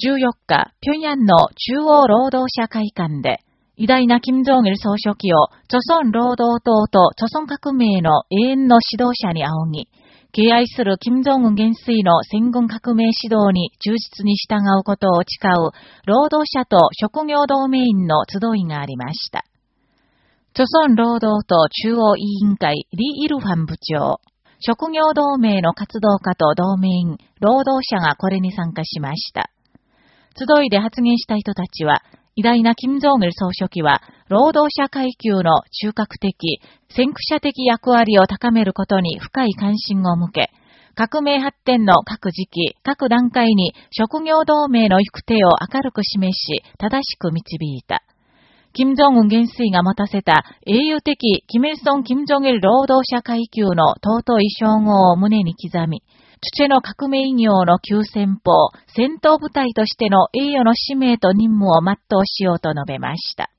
14日、平壌の中央労働者会館で、偉大な金正日総書記を、著村労働党と著村革命の永遠の指導者に仰ぎ、敬愛する金正恩元帥の戦軍革命指導に忠実に従うことを誓う、労働者と職業同盟員の集いがありました。著村労働党中央委員会リ・イルファン部長、職業同盟の活動家と同盟員、労働者がこれに参加しました。集いで発言した人たちは、偉大な金正日総書記は、労働者階級の中核的、先駆者的役割を高めることに深い関心を向け、革命発展の各時期、各段階に職業同盟の行く手を明るく示し、正しく導いた。金正恩元帥が持たせた英雄的キメルソン・金正日労働者階級の尊い称号を胸に刻み、チュチェの革命医業の急先鋒、戦闘部隊としての栄誉の使命と任務を全うしようと述べました。